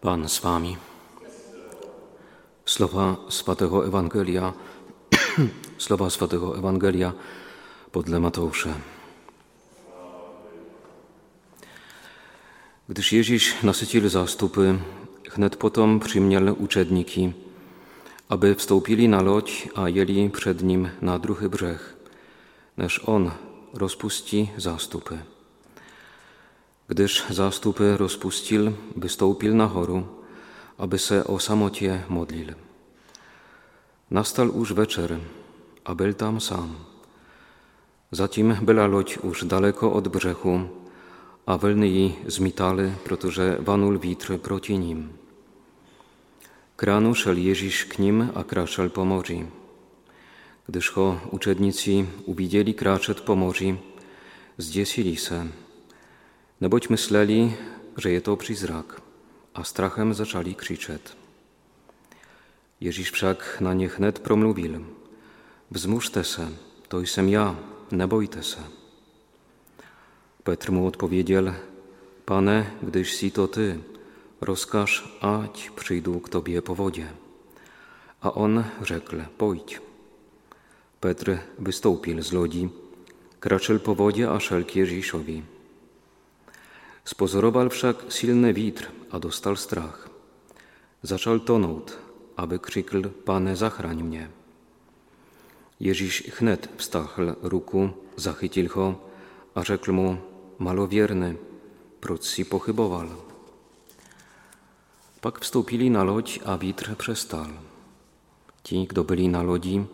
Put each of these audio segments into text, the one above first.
Pan z wami. Słowa Swatego Ewangelia, słowa Swatego Ewangelia podle Mateusza. Gdyż Jeziś nasycil zastupy, wnet potom przymiel uczedniki, aby wstąpili na loď a jeli przed nim na drugi brzeg, neż on rozpuści zastupy. Gdyż zastupy rozpuścił, wystąpił na choru, aby se o samocie modlil. Nastal już wieczór, a był tam sam. Zatim była loď już daleko od brzegu, a wlny jej zmitali, protože vanul witr proti nim. Kranu szel Jeziś k nim, a kraszel po morzu. Gdyż ho uczednicy uwidzieli kraczet po morzu, zdziesili se, neboť myśleli, że je to przyzrak, a strachem zaczęli krzyczeć. Ježíš však na nich hned promluvil. Vzmužte se, to jsem já, nebojte se. Petr mu odpowiedział, Pane, gdyż si to Ty, rozkaż, ać przyjdą k Tobie po wodzie. A on rzekł, pójdź. Petr wystąpił z lodzi, kraczył po wodzie, a szedł k Ježíšovi. Spozorował wszak silny witr, a dostal strach. Zaczął tonąć, aby krzykl, Pane, zachrań mnie. Ježíš chnet wstachl ruku, zachytil ho a rzekł mu, malowierny, proč si pochybował. Pak wstąpili na loď a witr przestał. Ci, kto byli na lodzi,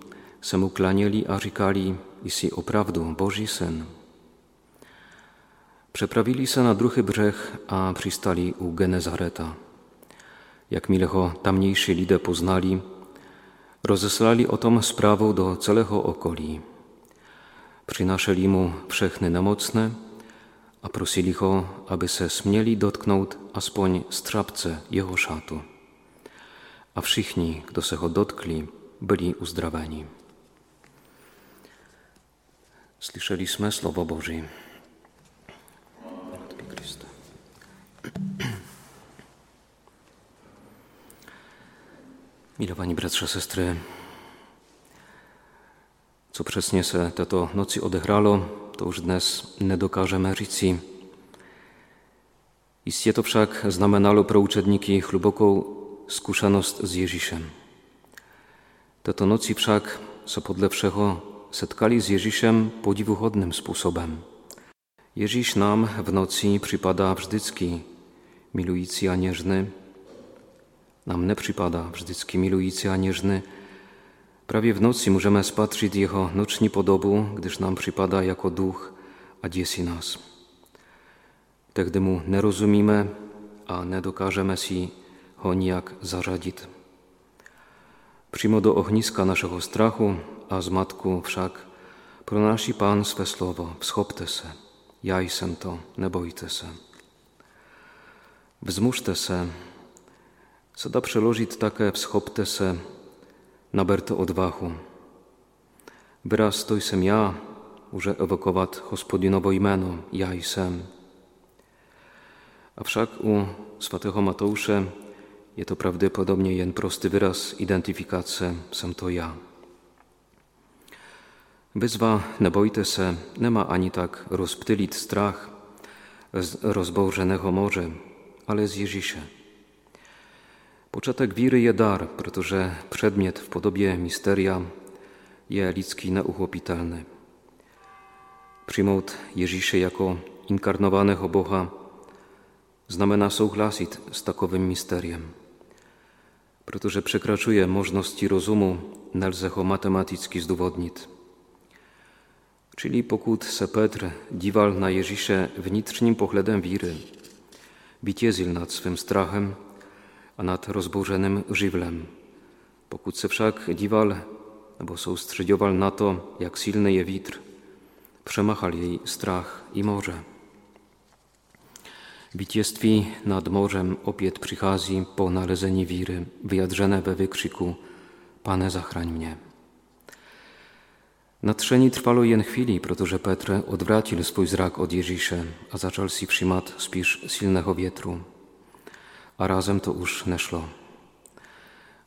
se mu klanieli a říkali, jsi opravdu Boží syn. Przeprawili se na drugi brzeg a przystali u Genezareta. Jak mile ho tamniejsi lidę poznali, rozeslali o tom sprawę do całego okoli. Przynaszeli mu wszechny nemocne, a prosili ho, aby se smieli dotknąć aspoň strapce jego szatu. A wszyscy, kto se ho dotkli, byli uzdrawieni. Słyszeliśmy Słowo Boże. Milowani bratrze, sestry, co přesně se tato noci odehralo, to už dnes nedokážeme říci. Jistě to však znamenalo pro učedníky hlubokou zkušenost s Ježíšem. Tato noci však se podle všeho setkali s Ježíšem podivuhodnym sposobem. Ježíš nam w nocy przypada vždycky milující a něžny, nam nie przypada vždycky milující a něžny. Prawie w nocy możemy spatrzyć Jego noczni podobu, gdyż nam przypada jako duch, a dziesi nas. Tehdy mu nie rozumíme a nie dokážeme si ho nijak zařadiť. Přímo do ohniska naszego strachu a zmatku wszak pronáší Pán swe słowo, wschopte se, ja jsem to, nebojte se. Vzmužte se, Sada přeložit také vzchopte se, naberte odvahu. Wyraz to jsem já může evokovat hospodinovo jméno, já jsem. Avšak u svatého Matouše je to prawdopodobnie jen prosty wyraz identyfikacji sam to ja. Wyzwa ne bojte se nie ma ani tak rozptylić strach z rozbożonego morza, ale zjeży się. Początek wiry je dar, protože przedmiot w podobie misteria je ludzki neuchopitelny. Przyjmout Jezisie jako inkarnowanego Boha znamena souhlasit z takowym misteriem. Protože przekraczuje możliwości rozumu, nelze ho matematycznie zdowodnić. Czyli pokud se Petr díval na Ježíše vnitřním pohledem víry, vítězil nad swym strachem a nad rozburzeným żywlem. Pokud se však díval nebo soustředoval na to, jak silny je witr, przemachal jej strach i morze. Witieństwi nad morzem opiet przychazji po nalezení wiry, wyjadrzone we wykrzyku Pane zachrań mnie. Na trzeni jen chwili, protože Petr odwracił swój zrak od Jezisze, a zaczął si wszimać spisz silnego wietru a razem to nie szło.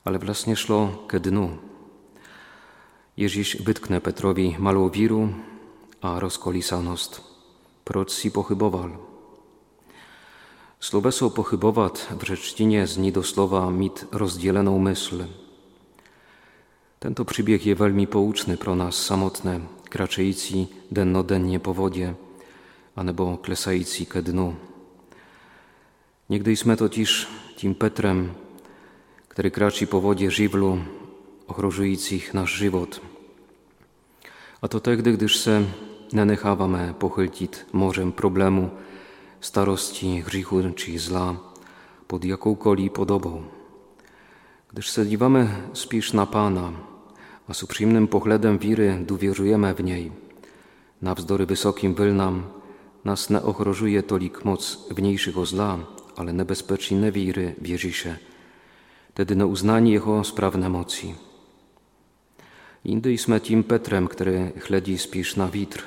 Ale właśnie szło ke dnu. Ježíš wytknę Petrowi malą wiru, a rozkolisanost. Proč si pochyboval? Sloveso pochybovat w řečtinie zní doslova mít rozdzieloną myśl. Tento przybieg je velmi pouczny pro nas samotne, kraczejci dennodennie po wodzie, anebo klesajci ke dnu. Niegdy jsme totiž tím Petrem, który kraczy po wodzie żywlu, ochrożujących nasz żywot. A to tehdy, gdyż se nenechávame pochyltit morzem problemu, starosti, hříchu či zla pod jakoukoliv podobą. Gdyż se dívamy spíš na Pana, a z upřímnym pohledem wiry dowierzujemy w niej. Nawzdory wysokim wylnam nas nie ochrożuje tolik moc wniejszego zla, ale nebezpieczne wiry wierzy się. Tedy na uznanie Jeho sprawne moci. Indy jsme tím Petrem, który chledí spíš na witr,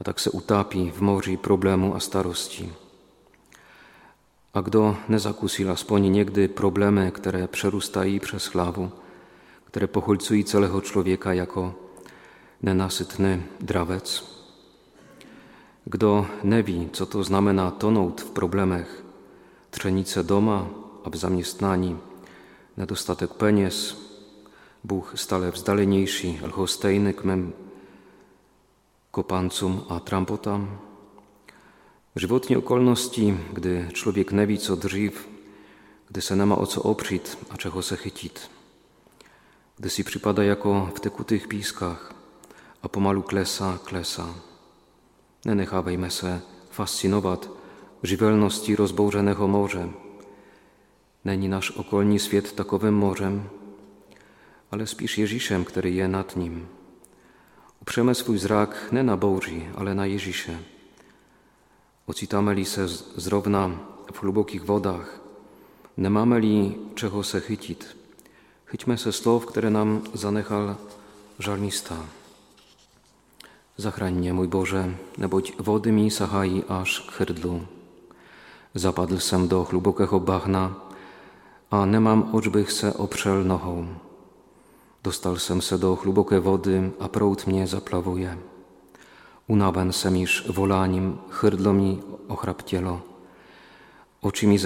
a tak se utápí w moři problemu a starości. A kdo nezakusil aspoň někdy problemy, które przerustají przez hlavu, które pochulcují celého człowieka jako nenasytny drawec? Kdo neví, co to znamená tonout w problemech, trzenice doma a w zaměstnání, nedostatek peněz, Bůh stale vzdalenejší, lhostejny k mym kopancom a trampotam. Żywotnie okolności, gdy człowiek nie wie co drživ, gdy se nema o co opřít a czego se chytit. Gdy si przypada jako w tekutych piskach, a pomalu klesa, klesa. Nie nechawajmy se fascynować żywelności rozbożonego morza. Není nasz okolny świat takowym morzem, ale spíš Ježíšem, který je nad ním. Upřeme svůj zrak ne na bouři, ale na Ježíše. Ocitáme-li se zrovna v hlubokých vodách, nemáme-li čeho se chytit, chyťme se slov, které nám zanechal žalmista. Zachraň mnie, mój Boże, neboť wody mi sahají až k hrdlu. Zapadl jsem do hlubokého bahna a nemám, oč bych se opřel nohou. Dostal jsem se do hluboké wody, a proud mnie zaplawuje. Unaven sem iż wolaniem, hrdlo mi ochraptielo. Oczy mi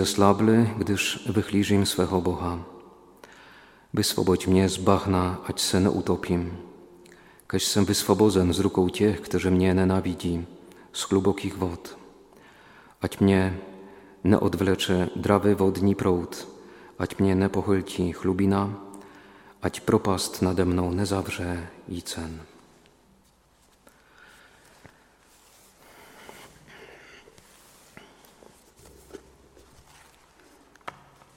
gdyż wychliżim swego Boha. Wyswobodź mnie z bahna, ać se nie utopim. Kaś sem wyswobozen z ruką tych, którzy mnie nienawidzi, z głębokich wod. Ać mnie nie odwlecze drawy wodni proud, ać mnie nie pochylci chlubina, ać propast nade mną nie zawrze i cen.